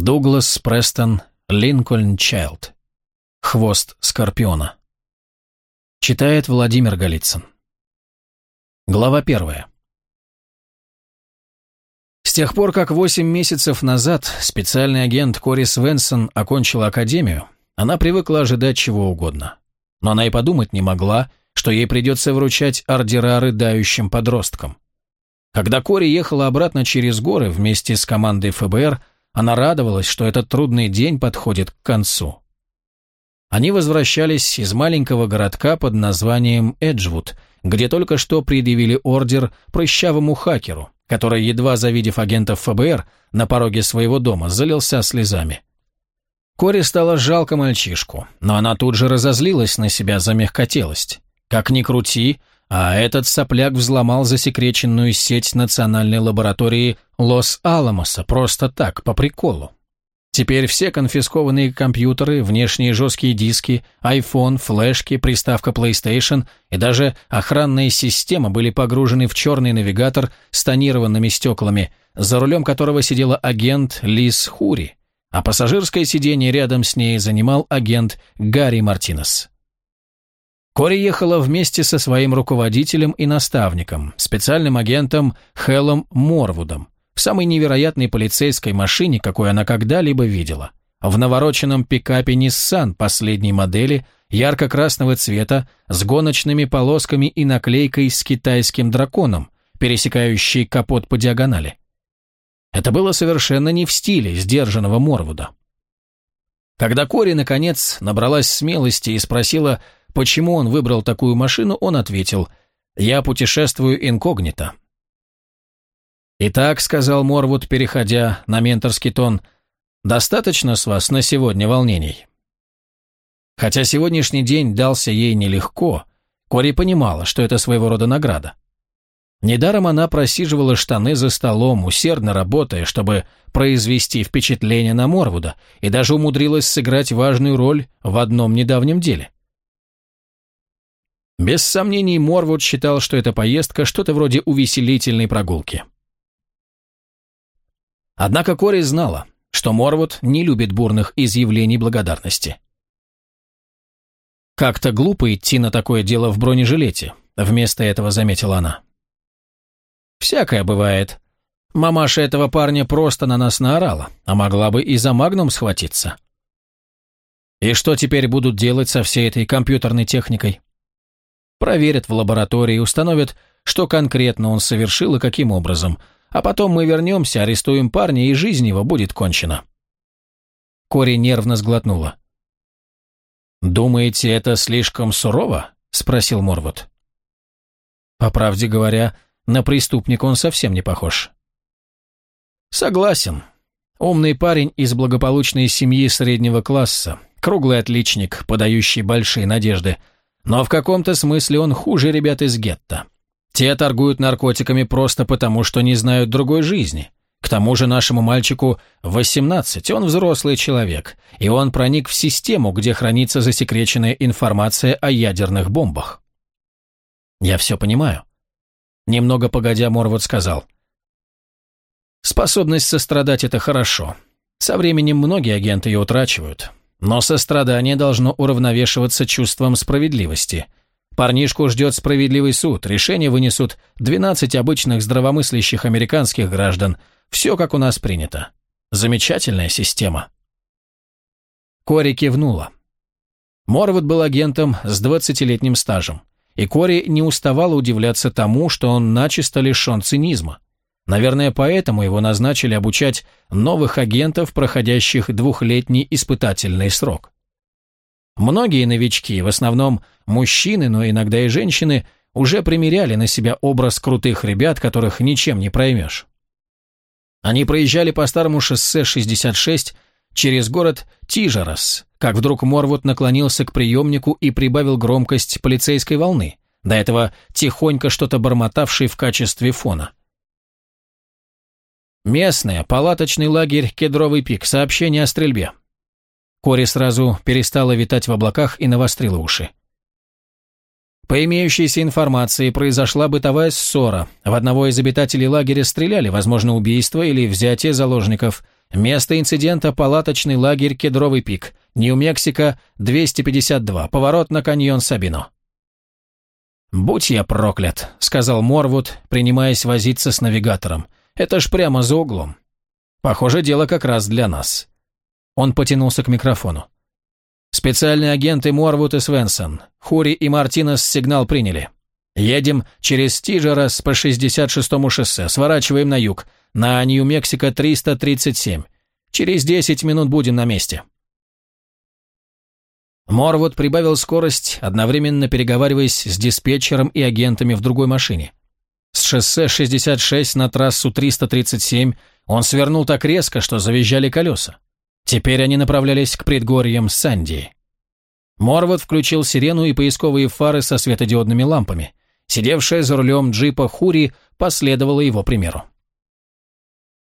Дуглас Престон Линкольн Чайлд. Хвост Скорпиона. Читает Владимир Голицын. Глава первая. С тех пор, как восемь месяцев назад специальный агент Кори Свенсон окончила академию, она привыкла ожидать чего угодно. Но она и подумать не могла, что ей придется вручать ордера рыдающим подросткам. Когда Кори ехала обратно через горы вместе с командой ФБР, она радовалась, что этот трудный день подходит к концу. Они возвращались из маленького городка под названием Эджвуд, где только что предъявили ордер прыщавому хакеру, который, едва завидев агентов ФБР, на пороге своего дома залился слезами. Кори стало жалко мальчишку, но она тут же разозлилась на себя за мягкотелость. Как ни крути, а этот сопляк взломал засекреченную сеть национальной лаборатории Лос-Аламоса просто так, по приколу. Теперь все конфискованные компьютеры, внешние жесткие диски, iPhone, флешки, приставка PlayStation и даже охранная система были погружены в черный навигатор с тонированными стеклами, за рулем которого сидела агент Лиз Хури, а пассажирское сиденье рядом с ней занимал агент Гарри Мартинес. Кори ехала вместе со своим руководителем и наставником, специальным агентом Хеллом Морвудом, в самой невероятной полицейской машине, какую она когда-либо видела. В навороченном пикапе Nissan последней модели, ярко-красного цвета, с гоночными полосками и наклейкой с китайским драконом, пересекающей капот по диагонали. Это было совершенно не в стиле сдержанного Морвуда. Когда Кори, наконец, набралась смелости и спросила, почему он выбрал такую машину, он ответил «Я путешествую инкогнито». «Итак», — сказал Морвуд, переходя на менторский тон, «достаточно с вас на сегодня волнений». Хотя сегодняшний день дался ей нелегко, Кори понимала, что это своего рода награда. Недаром она просиживала штаны за столом, усердно работая, чтобы произвести впечатление на Морвуда, и даже умудрилась сыграть важную роль в одном недавнем деле. Без сомнений, Морвуд считал, что эта поездка что-то вроде увеселительной прогулки. Однако Кори знала, что Морвуд не любит бурных изъявлений благодарности. «Как-то глупо идти на такое дело в бронежилете», — вместо этого заметила она. «Всякое бывает. Мамаша этого парня просто на нас наорала, а могла бы и за магнум схватиться». «И что теперь будут делать со всей этой компьютерной техникой?» Проверят в лаборатории, установят, что конкретно он совершил и каким образом. А потом мы вернемся, арестуем парня, и жизнь его будет кончена. Кори нервно сглотнула. «Думаете, это слишком сурово?» – спросил Морвуд. По правде говоря, на преступника он совсем не похож. Согласен. Умный парень из благополучной семьи среднего класса, круглый отличник, подающий большие надежды – но в каком-то смысле он хуже ребят из гетто. Те торгуют наркотиками просто потому, что не знают другой жизни. К тому же нашему мальчику 18, он взрослый человек, и он проник в систему, где хранится засекреченная информация о ядерных бомбах. Я все понимаю. Немного погодя, Морвуд сказал. Способность сострадать – это хорошо. Со временем многие агенты ее утрачивают. Но сострадание должно уравновешиваться чувством справедливости. Парнишку ждет справедливый суд, решение вынесут 12 обычных здравомыслящих американских граждан. Все как у нас принято. Замечательная система. Кори кивнула. Морвуд был агентом с 20-летним стажем, и Кори не уставала удивляться тому, что он начисто лишен цинизма. Наверное, поэтому его назначили обучать новых агентов, проходящих двухлетний испытательный срок. Многие новички, в основном мужчины, но иногда и женщины, уже примеряли на себя образ крутых ребят, которых ничем не проймешь. Они проезжали по старому шоссе 66 через город Тижерас, как вдруг Морвуд наклонился к приемнику и прибавил громкость полицейской волны, до этого тихонько что-то бормотавшей в качестве фона. «Местная, палаточный лагерь Кедровый пик. Сообщение о стрельбе». Кори сразу перестала витать в облаках и навострила уши. По имеющейся информации, произошла бытовая ссора. В одного из обитателей лагеря стреляли, возможно, убийство или взятие заложников. Место инцидента – палаточный лагерь «Кедровый пик», Нью-Мексико, 252, поворот на каньон Сабино. «Будь я проклят», — сказал Морвуд, принимаясь возиться с навигатором. «Это ж прямо за углом. Похоже, дело как раз для нас». Он потянулся к микрофону. «Специальные агенты Морвуд и Свенсон. Хури и Мартинес сигнал приняли. Едем через Тижерас по 66-му шоссе, сворачиваем на юг, на Нью-Мексико 337. Через 10 минут будем на месте». Морвуд прибавил скорость, одновременно переговариваясь с диспетчером и агентами в другой машине. С шоссе 66 на трассу 337 он свернул так резко, что завизжали колеса. Теперь они направлялись к предгорьям Санди. Морвуд включил сирену и поисковые фары со светодиодными лампами. Сидевшая за рулем джипа Хури последовала его примеру.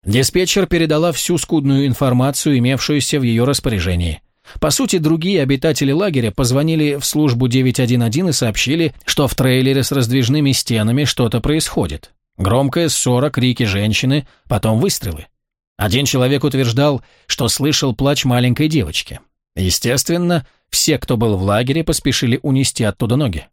Диспетчер передала всю скудную информацию, имевшуюся в ее распоряжении – по сути, другие обитатели лагеря позвонили в службу 911 и сообщили, что в трейлере с раздвижными стенами что-то происходит. Громкая ссора, крики женщины, потом выстрелы. Один человек утверждал, что слышал плач маленькой девочки. Естественно, все, кто был в лагере, поспешили унести оттуда ноги.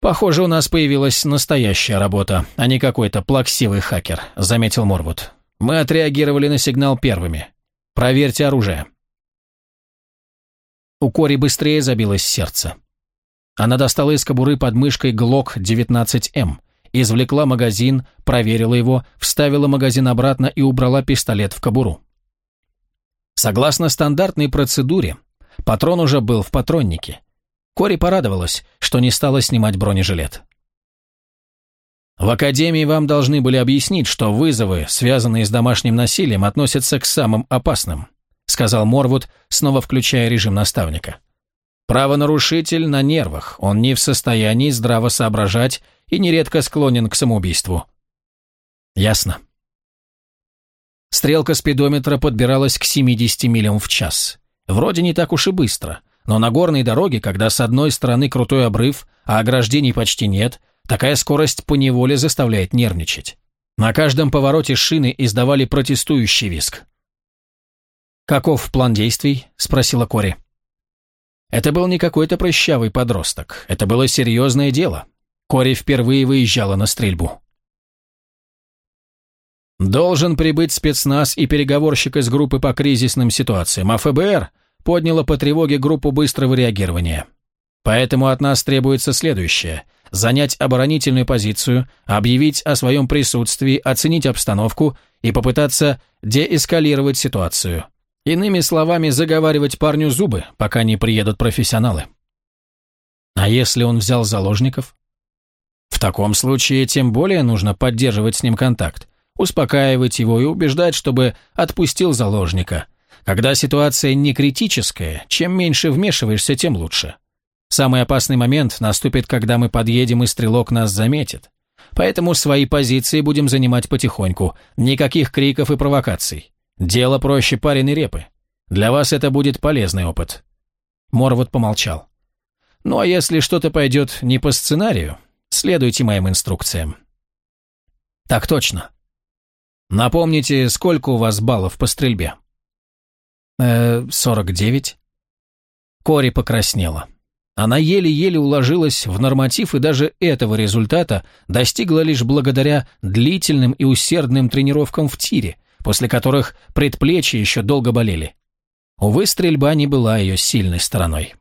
«Похоже, у нас появилась настоящая работа, а не какой-то плаксивый хакер», — заметил Морвуд. «Мы отреагировали на сигнал первыми. Проверьте оружие». У Кори быстрее забилось сердце. Она достала из кобуры под мышкой Glock 19М, извлекла магазин, проверила его, вставила магазин обратно и убрала пистолет в кобуру. Согласно стандартной процедуре, патрон уже был в патроннике. Кори порадовалась, что не стала снимать бронежилет. В академии вам должны были объяснить, что вызовы, связанные с домашним насилием, относятся к самым опасным. — сказал Морвуд, снова включая режим наставника. «Правонарушитель на нервах, он не в состоянии здраво соображать и нередко склонен к самоубийству». «Ясно». Стрелка спидометра подбиралась к 70 милям в час. Вроде не так уж и быстро, но на горной дороге, когда с одной стороны крутой обрыв, а ограждений почти нет, такая скорость поневоле заставляет нервничать. На каждом повороте шины издавали протестующий виск. «Каков план действий?» – спросила Кори. Это был не какой-то прыщавый подросток. Это было серьезное дело. Кори впервые выезжала на стрельбу. Должен прибыть спецназ и переговорщик из группы по кризисным ситуациям, а ФБР подняло по тревоге группу быстрого реагирования. Поэтому от нас требуется следующее – занять оборонительную позицию, объявить о своем присутствии, оценить обстановку и попытаться деэскалировать ситуацию. Иными словами, заговаривать парню зубы, пока не приедут профессионалы. А если он взял заложников? В таком случае тем более нужно поддерживать с ним контакт, успокаивать его и убеждать, чтобы отпустил заложника. Когда ситуация не критическая, чем меньше вмешиваешься, тем лучше. Самый опасный момент наступит, когда мы подъедем и стрелок нас заметит. Поэтому свои позиции будем занимать потихоньку, никаких криков и провокаций. Дело проще пареной репы. Для вас это будет полезный опыт». Морвуд помолчал. «Ну а если что-то пойдет не по сценарию, следуйте моим инструкциям». «Так точно. Напомните, сколько у вас баллов по стрельбе?» «Э, сорок девять». Кори покраснела. Она еле-еле уложилась в норматив и даже этого результата достигла лишь благодаря длительным и усердным тренировкам в тире, после которых предплечья еще долго болели. Увы, стрельба не была ее сильной стороной.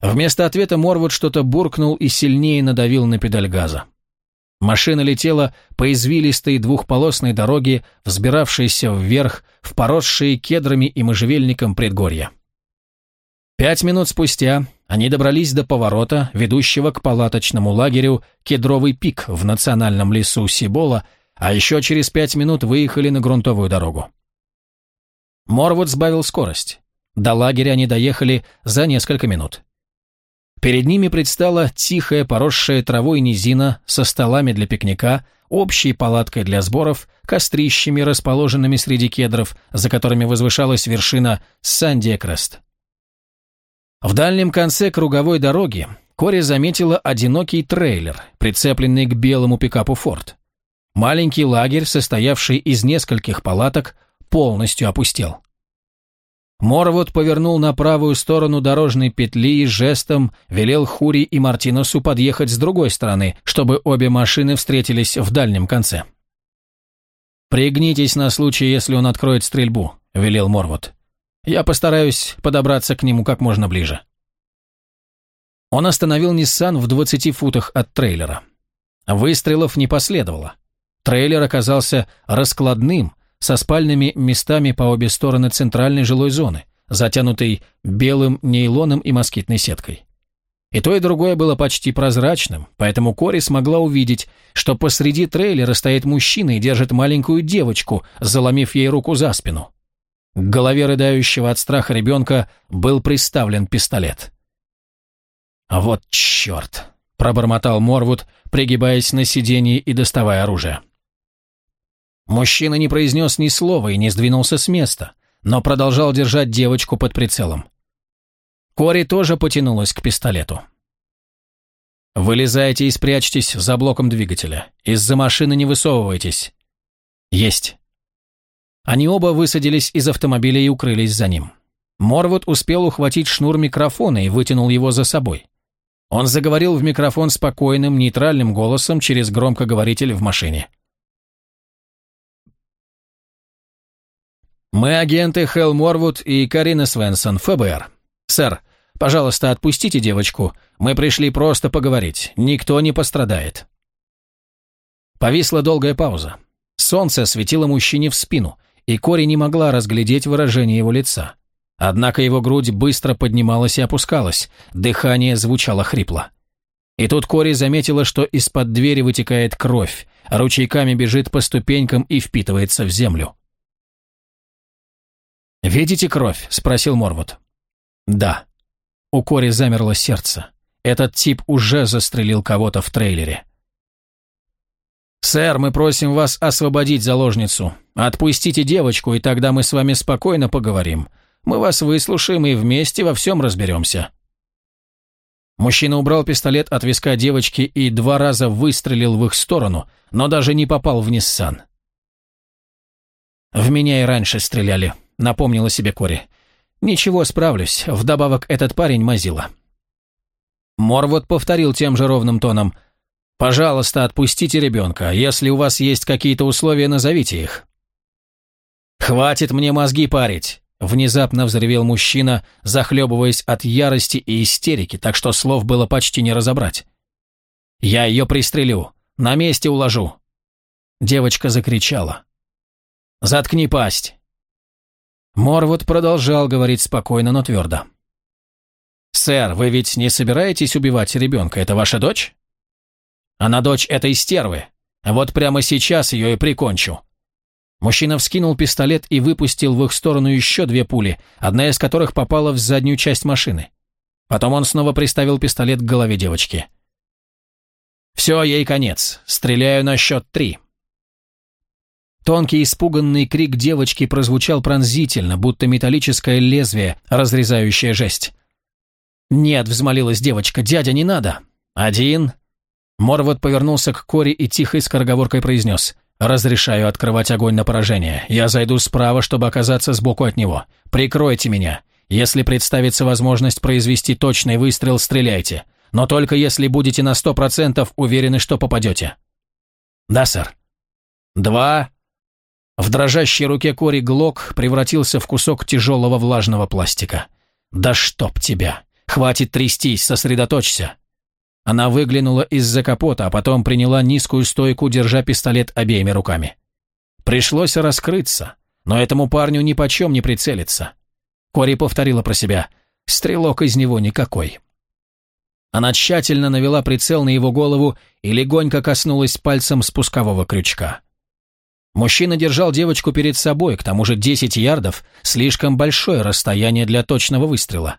Вместо ответа Морвуд что-то буркнул и сильнее надавил на педаль газа. Машина летела по извилистой двухполосной дороге, взбиравшейся вверх в поросшие кедрами и можжевельником предгорья. Пять минут спустя они добрались до поворота, ведущего к палаточному лагерю «Кедровый пик» в национальном лесу Сибола, а еще через пять минут выехали на грунтовую дорогу. Морвуд сбавил скорость. До лагеря они доехали за несколько минут. Перед ними предстала тихая, поросшая травой низина со столами для пикника, общей палаткой для сборов, кострищами, расположенными среди кедров, за которыми возвышалась вершина Сандия-Крест. В дальнем конце круговой дороги Кори заметила одинокий трейлер, прицепленный к белому пикапу «Форд». Маленький лагерь, состоявший из нескольких палаток, полностью опустел. Морвуд повернул на правую сторону дорожной петли и жестом велел Хури и Мартиносу подъехать с другой стороны, чтобы обе машины встретились в дальнем конце. «Пригнитесь на случай, если он откроет стрельбу», — велел Морвуд. «Я постараюсь подобраться к нему как можно ближе». Он остановил Ниссан в 20 футах от трейлера. Выстрелов не последовало. Трейлер оказался раскладным, со спальными местами по обе стороны центральной жилой зоны, затянутой белым нейлоном и москитной сеткой. И то, и другое было почти прозрачным, поэтому Кори смогла увидеть, что посреди трейлера стоит мужчина и держит маленькую девочку, заломив ей руку за спину. К голове рыдающего от страха ребенка был приставлен пистолет. «А «Вот черт!» – пробормотал Морвуд, пригибаясь на сиденье и доставая оружие. Мужчина не произнес ни слова и не сдвинулся с места, но продолжал держать девочку под прицелом. Кори тоже потянулась к пистолету. «Вылезайте и спрячьтесь за блоком двигателя. Из-за машины не высовывайтесь». «Есть». Они оба высадились из автомобиля и укрылись за ним. Морвуд успел ухватить шнур микрофона и вытянул его за собой. Он заговорил в микрофон спокойным, нейтральным голосом через громкоговоритель в машине. «Мы агенты Хелл Морвуд и Карина Свенсон, ФБР. Сэр, пожалуйста, отпустите девочку. Мы пришли просто поговорить. Никто не пострадает». Повисла долгая пауза. Солнце светило мужчине в спину, и Кори не могла разглядеть выражение его лица. Однако его грудь быстро поднималась и опускалась, дыхание звучало хрипло. И тут Кори заметила, что из-под двери вытекает кровь, ручейками бежит по ступенькам и впитывается в землю. «Видите кровь?» – спросил Морвуд. «Да». У Кори замерло сердце. Этот тип уже застрелил кого-то в трейлере. «Сэр, мы просим вас освободить заложницу. Отпустите девочку, и тогда мы с вами спокойно поговорим. Мы вас выслушаем и вместе во всем разберемся». Мужчина убрал пистолет от виска девочки и два раза выстрелил в их сторону, но даже не попал в Ниссан. «В меня и раньше стреляли», напомнила себе Кори. «Ничего, справлюсь. Вдобавок этот парень мазила». Морвуд повторил тем же ровным тоном. «Пожалуйста, отпустите ребенка. Если у вас есть какие-то условия, назовите их». «Хватит мне мозги парить!» Внезапно взревел мужчина, захлебываясь от ярости и истерики, так что слов было почти не разобрать. «Я ее пристрелю. На месте уложу». Девочка закричала. «Заткни пасть. Морвуд продолжал говорить спокойно, но твердо. «Сэр, вы ведь не собираетесь убивать ребенка? Это ваша дочь?» «Она дочь этой стервы. Вот прямо сейчас ее и прикончу». Мужчина вскинул пистолет и выпустил в их сторону еще две пули, одна из которых попала в заднюю часть машины. Потом он снова приставил пистолет к голове девочки. «Все, ей конец. Стреляю на счет три». Тонкий испуганный крик девочки прозвучал пронзительно, будто металлическое лезвие, разрезающее жесть. «Нет», — взмолилась девочка, — «дядя, не надо». «Один». Морвуд повернулся к Кори и тихой скороговоркой произнес. «Разрешаю открывать огонь на поражение. Я зайду справа, чтобы оказаться сбоку от него. Прикройте меня. Если представится возможность произвести точный выстрел, стреляйте. Но только если будете на сто процентов уверены, что попадете». «Да, сэр». «Два, в дрожащей руке Кори Глок превратился в кусок тяжелого влажного пластика. «Да чтоб тебя! Хватит трястись, сосредоточься!» Она выглянула из-за капота, а потом приняла низкую стойку, держа пистолет обеими руками. Пришлось раскрыться, но этому парню ни почем не прицелиться. Кори повторила про себя. Стрелок из него никакой. Она тщательно навела прицел на его голову и легонько коснулась пальцем спускового крючка. Мужчина держал девочку перед собой, к тому же 10 ярдов – слишком большое расстояние для точного выстрела.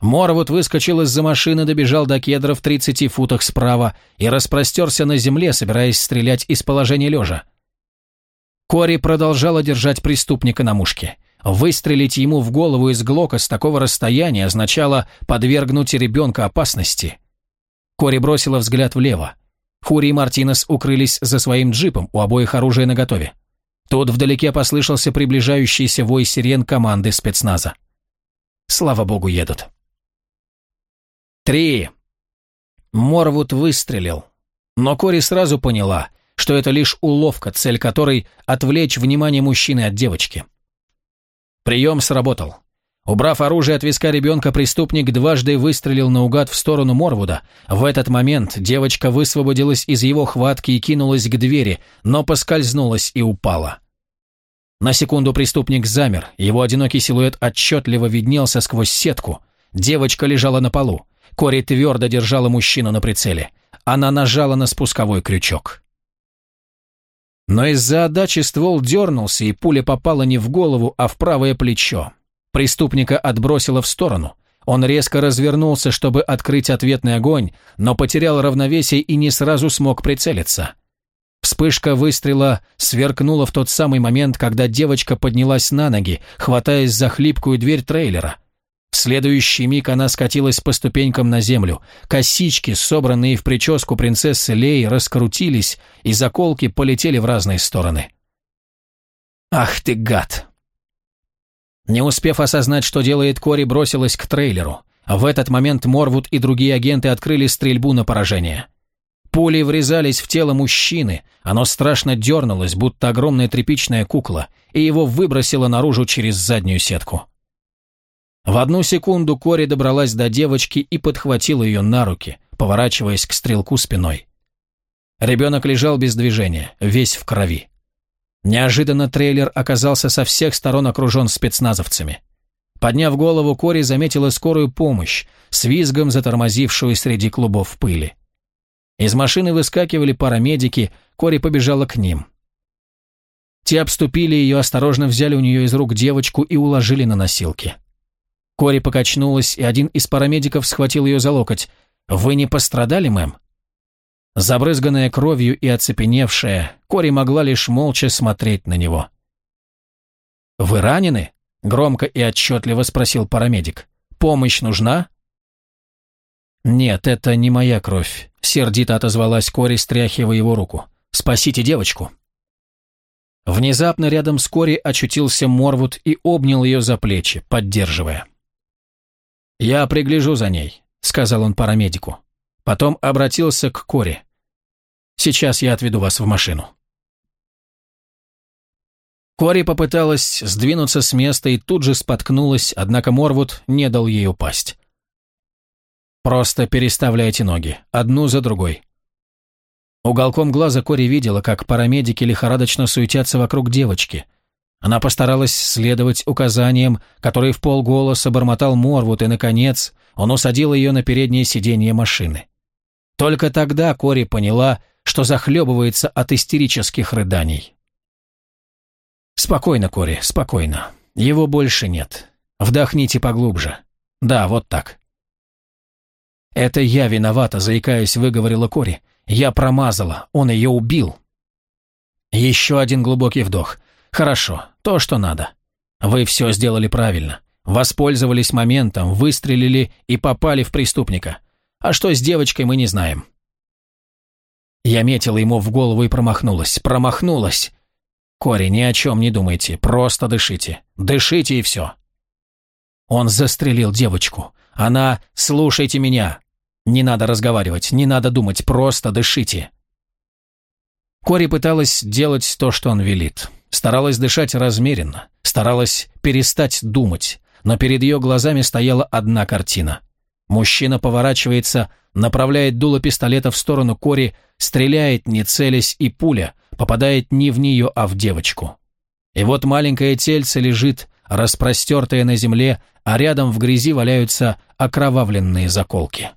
Морвуд выскочил из-за машины, добежал до кедра в 30 футах справа и распростерся на земле, собираясь стрелять из положения лежа. Кори продолжала держать преступника на мушке. Выстрелить ему в голову из глока с такого расстояния означало подвергнуть ребенка опасности. Кори бросила взгляд влево. Хури и Мартинес укрылись за своим джипом, у обоих оружие наготове. Тут вдалеке послышался приближающийся вой сирен команды спецназа. Слава богу, едут. Три. Морвуд выстрелил. Но Кори сразу поняла, что это лишь уловка, цель которой – отвлечь внимание мужчины от девочки. Прием сработал. Убрав оружие от виска ребенка, преступник дважды выстрелил наугад в сторону Морвуда. В этот момент девочка высвободилась из его хватки и кинулась к двери, но поскользнулась и упала. На секунду преступник замер, его одинокий силуэт отчетливо виднелся сквозь сетку. Девочка лежала на полу. Кори твердо держала мужчину на прицеле. Она нажала на спусковой крючок. Но из-за отдачи ствол дернулся, и пуля попала не в голову, а в правое плечо. Преступника отбросило в сторону. Он резко развернулся, чтобы открыть ответный огонь, но потерял равновесие и не сразу смог прицелиться. Вспышка выстрела сверкнула в тот самый момент, когда девочка поднялась на ноги, хватаясь за хлипкую дверь трейлера. В следующий миг она скатилась по ступенькам на землю. Косички, собранные в прическу принцессы Леи, раскрутились, и заколки полетели в разные стороны. «Ах ты гад!» Не успев осознать, что делает Кори, бросилась к трейлеру. В этот момент Морвуд и другие агенты открыли стрельбу на поражение. Пули врезались в тело мужчины, оно страшно дернулось, будто огромная тряпичная кукла, и его выбросило наружу через заднюю сетку. В одну секунду Кори добралась до девочки и подхватила ее на руки, поворачиваясь к стрелку спиной. Ребенок лежал без движения, весь в крови. Неожиданно трейлер оказался со всех сторон окружен спецназовцами. Подняв голову, Кори заметила скорую помощь, с визгом затормозившую среди клубов пыли. Из машины выскакивали парамедики, Кори побежала к ним. Те обступили ее, осторожно взяли у нее из рук девочку и уложили на носилки. Кори покачнулась, и один из парамедиков схватил ее за локоть. «Вы не пострадали, мэм?» Забрызганная кровью и оцепеневшая, Кори могла лишь молча смотреть на него. «Вы ранены?» – громко и отчетливо спросил парамедик. «Помощь нужна?» «Нет, это не моя кровь», – сердито отозвалась Кори, стряхивая его руку. «Спасите девочку». Внезапно рядом с Кори очутился Морвуд и обнял ее за плечи, поддерживая. «Я пригляжу за ней», – сказал он парамедику. Потом обратился к Кори. «Сейчас я отведу вас в машину». Кори попыталась сдвинуться с места и тут же споткнулась, однако Морвуд не дал ей упасть. «Просто переставляйте ноги, одну за другой». Уголком глаза Кори видела, как парамедики лихорадочно суетятся вокруг девочки. Она постаралась следовать указаниям, которые в полголоса бормотал Морвуд, и, наконец, он усадил ее на переднее сиденье машины. Только тогда Кори поняла, что захлебывается от истерических рыданий. «Спокойно, Кори, спокойно. Его больше нет. Вдохните поглубже. Да, вот так». «Это я виновата», — заикаясь, выговорила Кори. «Я промазала, он ее убил». Еще один глубокий вдох. «Хорошо, то, что надо. Вы все сделали правильно. Воспользовались моментом, выстрелили и попали в преступника. А что с девочкой, мы не знаем. Я метила ему в голову и промахнулась. Промахнулась. Кори, ни о чем не думайте, просто дышите. Дышите и все. Он застрелил девочку. Она «слушайте меня». Не надо разговаривать, не надо думать, просто дышите. Кори пыталась делать то, что он велит. Старалась дышать размеренно, старалась перестать думать, но перед ее глазами стояла одна картина – Мужчина поворачивается, направляет дуло пистолета в сторону Кори, стреляет, не целясь, и пуля попадает не в нее, а в девочку. И вот маленькое тельце лежит, распростертое на земле, а рядом в грязи валяются окровавленные заколки.